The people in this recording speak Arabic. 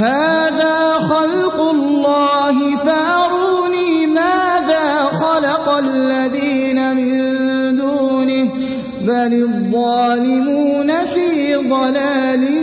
هذا خلق الله فاروني ماذا خلق الذين من دونه؟ بل الظالمون في ضلال